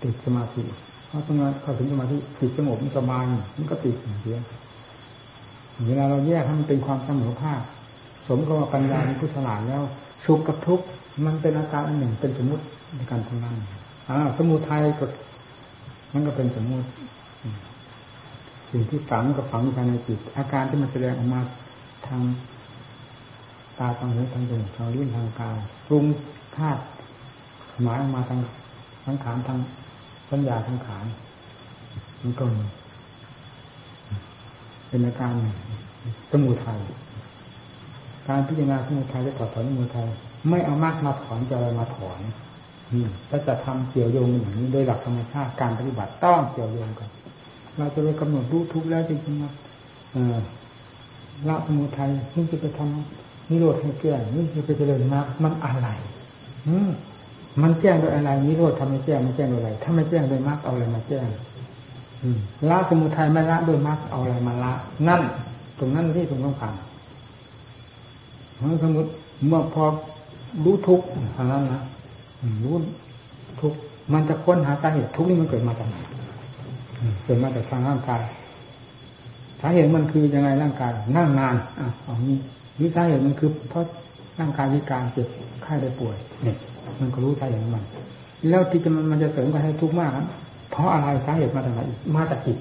ติดสมาธิเพราะตรงนั้นเข้าถึงสมาธิติดสงบมันสบายมันก็ติดอย่างเดียวเวลาเราแยกให้มันเป็นความเสมอภาคสมกับว่าปัญญาในพุทธลานแล้วสุขกับทุกข์มันเป็นอาการหนึ่งเป็นสมมติในการทำงานอ่าสมุทัยก็มันก็เป็นสมมติสิ่งที่ฝังกับฝังภายในจิต อาการที่มันแสดงออกมาทางตาทางหูทางจมูกทางลิ้นทางกายปรุงธาตุหมายออกมาทางทางขานทาง สัญญาทางขานมันก็เป็นอาการสมุทัยการพิจารณาสมุทัยจะถอดถอนสมุทัยไม่เอามากมาถอนจะอะไรมาถอนถ้าจะทำเกี่ยวโยงอย่างนี้โดยหลักธรรมชาติการปฏิบัติต้องเกี่ยวโยงกัน เราจะไปกำหนดรู้ทุกแล้วจริงๆนะละสมุทัยนี่จะไปทำนิโรธให้แก้นี่จะไปเจริญมรรคมันอะไร อืม มันแจ้งโดยอะไรนิโรธทำให้แจ้งมันแจ้งโดยอะไร ถ้าไม่แจ้งโดยมรรคเอาอะไรมาแจ้งละสมุทัยไม่ละโดยมรรคเอาอะไรมาละ นั่น ตรงนั้นที่ตรงต้องผ่านสมมติเมื่อพอรู้ทุกข์เท่านั้นนะรู้ทุกข์มันจะค้นหาสาเหตุทุกข์นี่มันเกิดมาจากไหนเกิดมาจากทางร่างกายสาเหตุมันคือยังไงร่างกายนั่งนานอะเอานี้วิสาเหตุมันคือเพราะร่างกายวิการเจ็บไข้ได้ป่วยเนี่ย มันก็รู้ใจอย่างมัน แล้วที่จะมันมันจะเสริมกันให้ทุกข์มากครับเพราะอะไรสาเหตุมาจากไหนมาจากจิต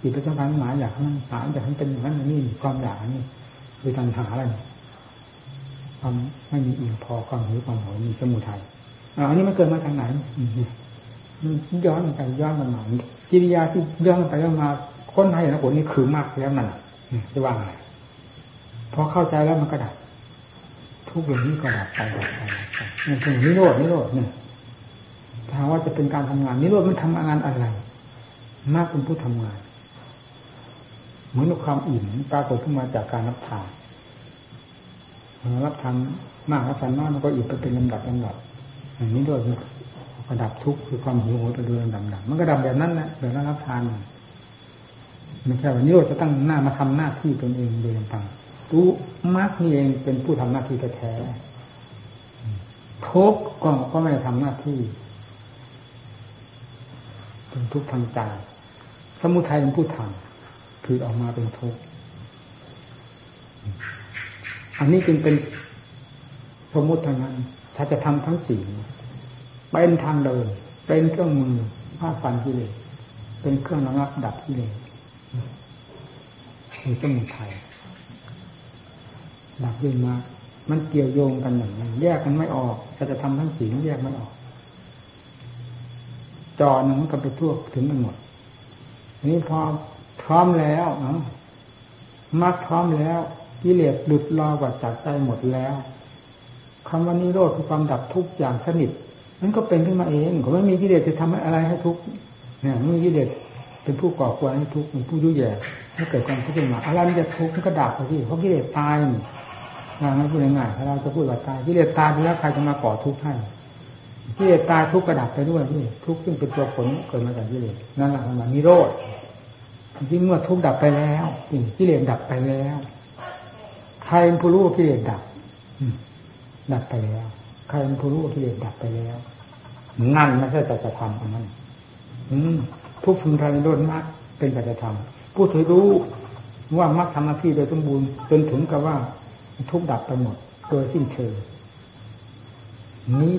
จิตเป็นต้องการหมายอยากให้มันหาอยากให้มันเป็นอย่างนั้นนี่ความอยากนี่คือตัณหาอะไรความไม่มีอิ่มพอความหิวความโหยมีสมุทัยอันนี้มันเกิดมาจากไหนมันย้อนไปย้อนมันมากิริยาที่เรื่องไปเรื่องมาค้นให้นะผลนี่คือมากแล้วนั่นจะว่าไงพอเข้าใจแล้วมันก็ดับ ทุกอย่างนี้ก็ดับไปดับไปนี่คือนิโรดนิโรดนี่ถ้าว่าจะเป็นการทำงานนิโรธมันทำงานอะไรมากเป็นผู้ทำงาน เหมือนกับความอิ่มปรากฏขึ้นมาจากการรับทานรับทานมากรับทานน้อยมันก็อิ่มไปเป็นลำดับลำดับอย่างนี้ด้วยกระดับทุกข์คือความหิวโหยไปโดยลำดับมันก็ดับแบบนั้นแหละแบบนั้นรับทานไม่ใช่ว่านิโรธจะตั้งหน้ามาทำหน้าที่ตนเองโดยลำพัง รู้มากนี่เองเป็นผู้ทำหน้าที่แท้ทุกก็ก็ไม่ได้ทำหน้าที่เป็นทุกข์ทางใจสมุทัยเป็นผู้ทำคือออกมาเป็นทุกข์อันนี้จึงเป็นสมมติทางนั้นถ้าจะทำทั้งสี่งเป็นทางเดิน เป็นเครื่องมือผ้าฟันกิเลสเป็นเครื่องระงับดับกิเลสคือสมุทัย ดับขึ้นมามันเกี่ยวโยงกันอย่างนี้แยกกันไม่ออกถ้าจะทำทั้งสี่แยกไม่ออก จอหนึ่งมันก็ไปทั่วถึงกันหมดนี้พอพร้อมแล้วเนาะมักพร้อมแล้วกิเลสหลุดลอยกว่าจากใจหมดแล้วคำว่านิโรธคือความดับทุกอย่างสนิทมันก็เป็นขึ้นมาเองผมไม่มีกิเลสจะทำอะไรให้ทุกเนี่ยไม่มีกิเลสเป็นผู้ก่อควรให้ทุกข์เป็นผู้ยุ่ยแย่ให้เกิดความทุกข์ขึ้นมาอะไรมันจะทุกข์มันก็ดับไปที่เพราะกิเลสตายนี่ ง่ายพูดง่ายๆถ้าเราจะพูดว่าตายกิเลสตายไปแล้วใครจะมาก่อทุกข์ให้กิเลสตายทุกข์กระดับไปด้วยที่ทุกข์ซึ่งเป็นตัวผลเกิดมาจากกิเลสนั่นแหละมันนิโรธยิ่งเมื่อทุกข์ดับไปแล้วกิเลสดับไปแล้ว ใครเป็นผู้รู้กิเลสดับดับไปแล้ว ใครเป็นผู้รู้กิเลสดับไปแล้วนั่นไม่ใช่แต่จะทำอันนั้นผู้พึงทำในโลดมรรคเป็นแต่จะทำผู้ถือรู้ว่ามรรคทำหน้าที่โดยสมบูรณ์จนถึงกับว่า ทุกดับไปหมดโดยสิ้นเชิงนี้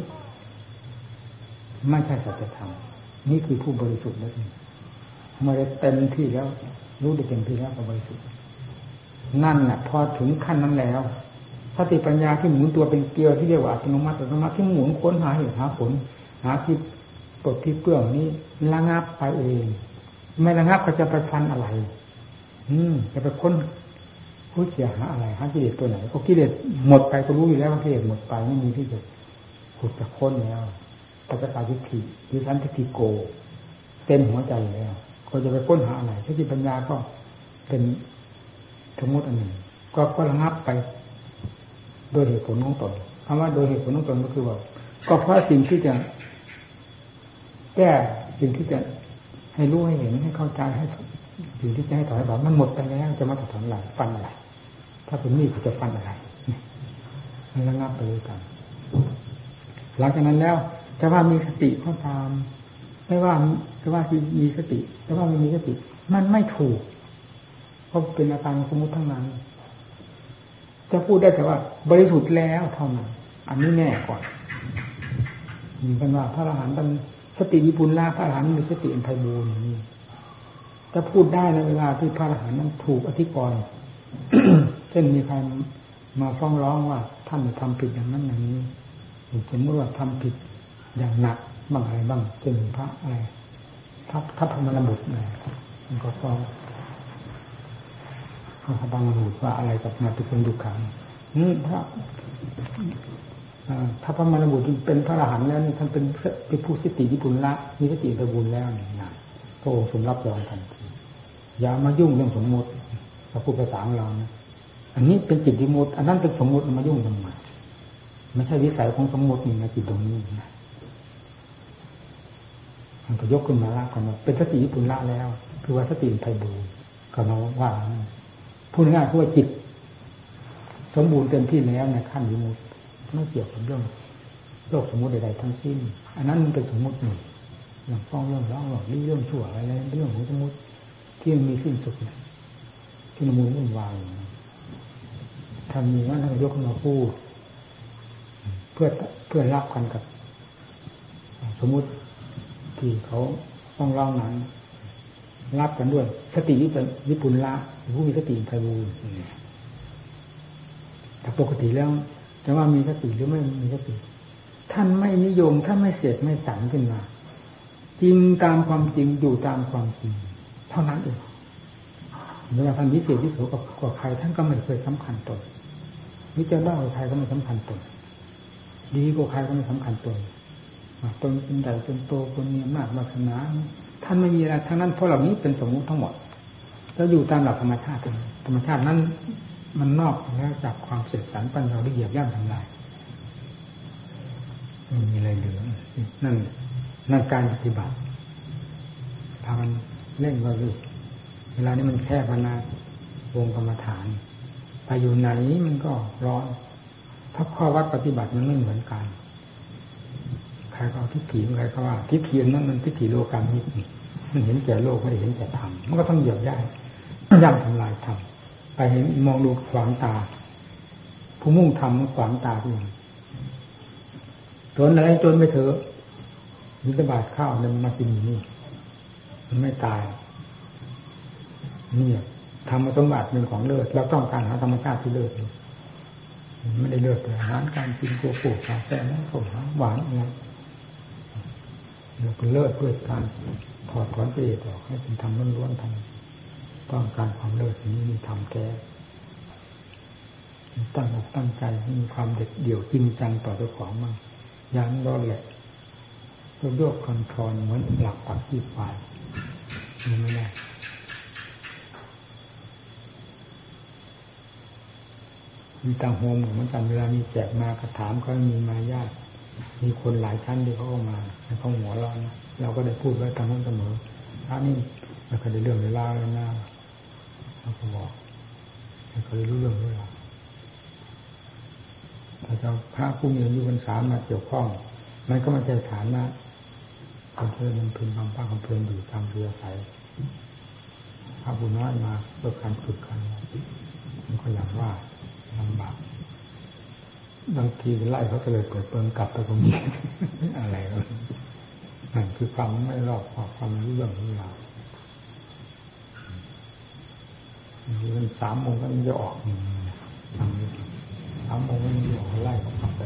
ไม่ใช่สัจธรรมนี่คือผู้บริสุทธิ์แล้วเมื่อได้เต็มที่แล้ว รู้ได้เต็มที่แล้วก็บริสุทธิ์นั่นแหละพอถึงขั้นนั้นแล้วสติปัญญาที่หมุนตัวเป็นเกลียวที่เรียกว่าอัตโนมัติอัตโนมัติที่หมุนค้นหาเหตุหาผลหาที่ปลดที่เปลืองนี้ระงับไปเอง ไม่ระงับก็จะไปฟันอะไร อืมจะไปค้น พุทธหาอะไรหากิเลสตัวไหนก็กิเลสหมดไปก็รู้อยู่แล้วว่ากิเลสหมดไปไม่มีที่จะขุดจะค้นแล้วปัจจตาทิฏฐิดิฉันทิฏฐิโก เต็มหัวใจแล้วก็จะไปค้นหาอะไรสติปัญญาก็เป็นสมมติอันหนึ่งก็ก็ระงับไป โดยเหตุผลของตนคำว่าโดยเหตุผลของตนก็คือว่าก็เพราะสิ่งที่จะแก้สิ่งที่จะให้รู้ให้เห็นให้เข้าใจให้สิ่งที่จะให้ถอยบอกมันหมดไปแล้วจะมาถอนอะไรฟันอะไร ถ้าเป็นมีดจะฟันอะไรมันระงับไปเลยกันหลังจากนั้นแล้วจะว่ามีสติก็ตาม ไม่ว่าจะว่าที่มีสติจะว่าไม่มีสติ มันไม่ถูก เพราะเป็นอาการสมมติทั้งนั้น จะพูดได้แต่ว่า บริสุทธิ์แล้วเท่านั้น อันนี้แน่ก่อนมีกันว่าพระอรหันต์เป็นสติวิปุลลาพระอรหันต์มีสติอันไพบูรณ์จะพูดได้ในเวลาที่พระอรหันต์นั้นถูกอธิกรณ์ ช่นมีใครมาฟ้องร้องว่าท่านทำผิดอย่างนั้นอย่างนี้สมมติว่าทำผิดอย่างหนักบ้างอะไรบ้างเช่นพระอะไรพระพระธรรมนบุตรอะไรมันก็ฟ้องพระธรรมนบุตรว่าอะไรกับมาตุคุณดุขังนี่พระถ้าพระมรบุตรเป็นพระอรหันต์แล้วนี่ท่านเป็นเป็นผู้สติที่บุญละมีสติสบุญแล้วนี่นะพระองค์ทรงรับรองทันทีอย่ามายุ่งเรื่องสมมติพระพุทธภาษาของเรานะ อันนี้เป็นจิตวิมุตอันนั้นเป็นสมมติมายุ่งทำไมไม่ใช่วิสัยของสมมตินี่นะจิตตรงนี้นะมันก็ยกขึ้นมาละก่อนว่าเป็นสติปุ่นละแล้ว คือว่าสติไพบูรก็มาว่าพูดง่ายคือว่าจิต สมบูรณ์เต็มที่แล้วในขั้นวิมุตไม่เกี่ยวกับเรื่องโลกสมมติใดๆทั้งสิ้น อันนั้นมันเป็นสมมติหนึ่งอย่างฟ้องเรื่องร้องหรือกเรื่องชั่วอะไรเรื่องของสมมติที่มันมีสิ้นสุดที่มันมุ่งวุ่นวายถ้า ทำมีว่าท่านยกมาพูด เพื่อเพื่อรับกันกับ สมมุติที่เขาต้องเล่านั้นรับกันด้วย สติญี่ปุ่นญี่ปุ่นละผู้มีสติไพบูรณ์แต่ปกติแล้วจะว่ามีสติหรือไม่มีสติ ท่านไม่นิยมท่านไม่เสกไม่สังขึ้นมา จริงตามความจริงอยู่ตามความจริง เท่านั้นเองเวลาท่านวิเศษที่สุดกับใครท่านก็ไม่เคยสำคัญตน วิจารณ์ว่าใครก็ไม่สำคัญตนดีกว่าใครก็ไม่สำคัญตนตนเป็นใหญ่เป็นโตคนมีอำนาจวาสนาท่านไม่มีอะไรทั้งนั้นเพราะเหล่านี้เป็นสมมุติทั้งหมดแล้วอยู่ตามหลักธรรมชาติธรรมชาตินั้น มันนอกแล้วจากความเสร็จสรรปัญญาที่เหยียบย่ำทำลายไม่มีอะไรเหลือนั่นนั่นการปฏิบัติพามันเล่นก็รู้เวลานี้มันแคบนาวงกรรมฐาน ไปอยู่ไหนมันก็ร้อนถ้าข้อวัดปฏิบัติมันไม่เหมือนกันใครก็ทิฏฐิใครก็ว่าทิฏฐินั้นมันทิฏฐิโลกามิตมันเห็นแก่โลกไม่ได้เห็นแก่ธรรมมันก็ต้องเหยียบย่ายย่ำทำลายธรรมไปเห็นมองดูขวางตา ผู้มุ่งทำมันขวางตาที่จนอะไรจนไม่เถอะมิตรบาทข้าวเนี่ยมันมากินนี่มันไม่ตายเนี่ย ธรรมสมบัติเป็นของเลิศเราต้องการหาธรรมชาติที่เลิศไม่ได้เลิศแต่อาหารการกินโกโก้กาแฟน้ำส้มหวานอะไรเราเป็นเลิศเพื่อการถอดถอนกิเลสออกให้เป็นธรรมล้วนๆทำต้องการความเลิศนี้มีธรรมแท้ตั้งอกตั้งใจมีความเด็ดเดี่ยวจริงจังต่อเจ้าของมั่งยันรอนแหละโยกคอนทรลเหมือนหลักปักที่ไฟมันไม่ได้ มีตังโฮมเหมือนกันเวลามีแจกมากระถามเขามีมายาทมีคนหลายชั้นที่เขาก็มาในเขาหัวเราะนะเราก็ได้พูดไว้ทำนั้นเสมอพระนี่ไม่เคยได้เรื่องเวลาแล้วนะเราก็บอกไม่เคยรู้เรื่องเวลาถ้าจะพระผู้มีอายุพรรษามาเกี่ยวข้องมันก็ไม่ใช่ฐานนะคนเพื่อนมันพึงทำภาคความเพลินอยู่ตามเรือใสพระบุญน้อยมาเพื่อการฝึกกันมันก็อย่างว่า ลำบากบางทีไล่เขาก็เลยเปิดเปิงกลับไปตรงนี้อะไรนั่นคือความไม่รอบความรู้เรื่องรู้ราวมันสามโมงก็มันจะออกสามโมงก็มันจะออกไล่เขากลับไป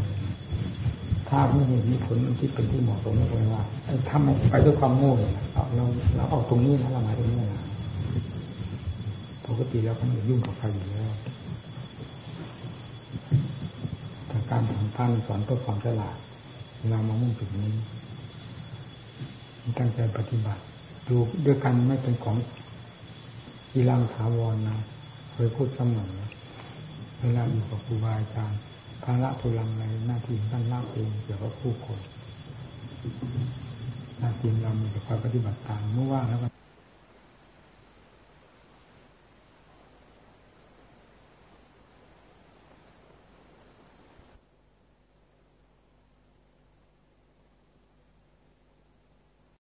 ถ้าไม่มีผลที่เป็นที่เหมาะสมไม่ควรว่าทำไปด้วยความโง่เนี่ยเราเราออกตรงนี้นะเราหมายตรงนี้นะปกติเราเขาไม่ยุ่งกับใครอยู่แล้ว การสอนท่านสอนเพื่อความฉลาดเรามามุ่งจุดนี้ตั้งใจปฏิบัติดูด้วยกันไม่เป็นของอีลังถาวรนะเคยพูดเสมอเวลาอยู่กับครูบาอาจารย์ภาระทุลังในหน้าที่ท่านละเองเกี่ยวกับผู้คนหน้าที่เรามีแต่คอยปฏิบัติตามเมื่อว่างแล้วก็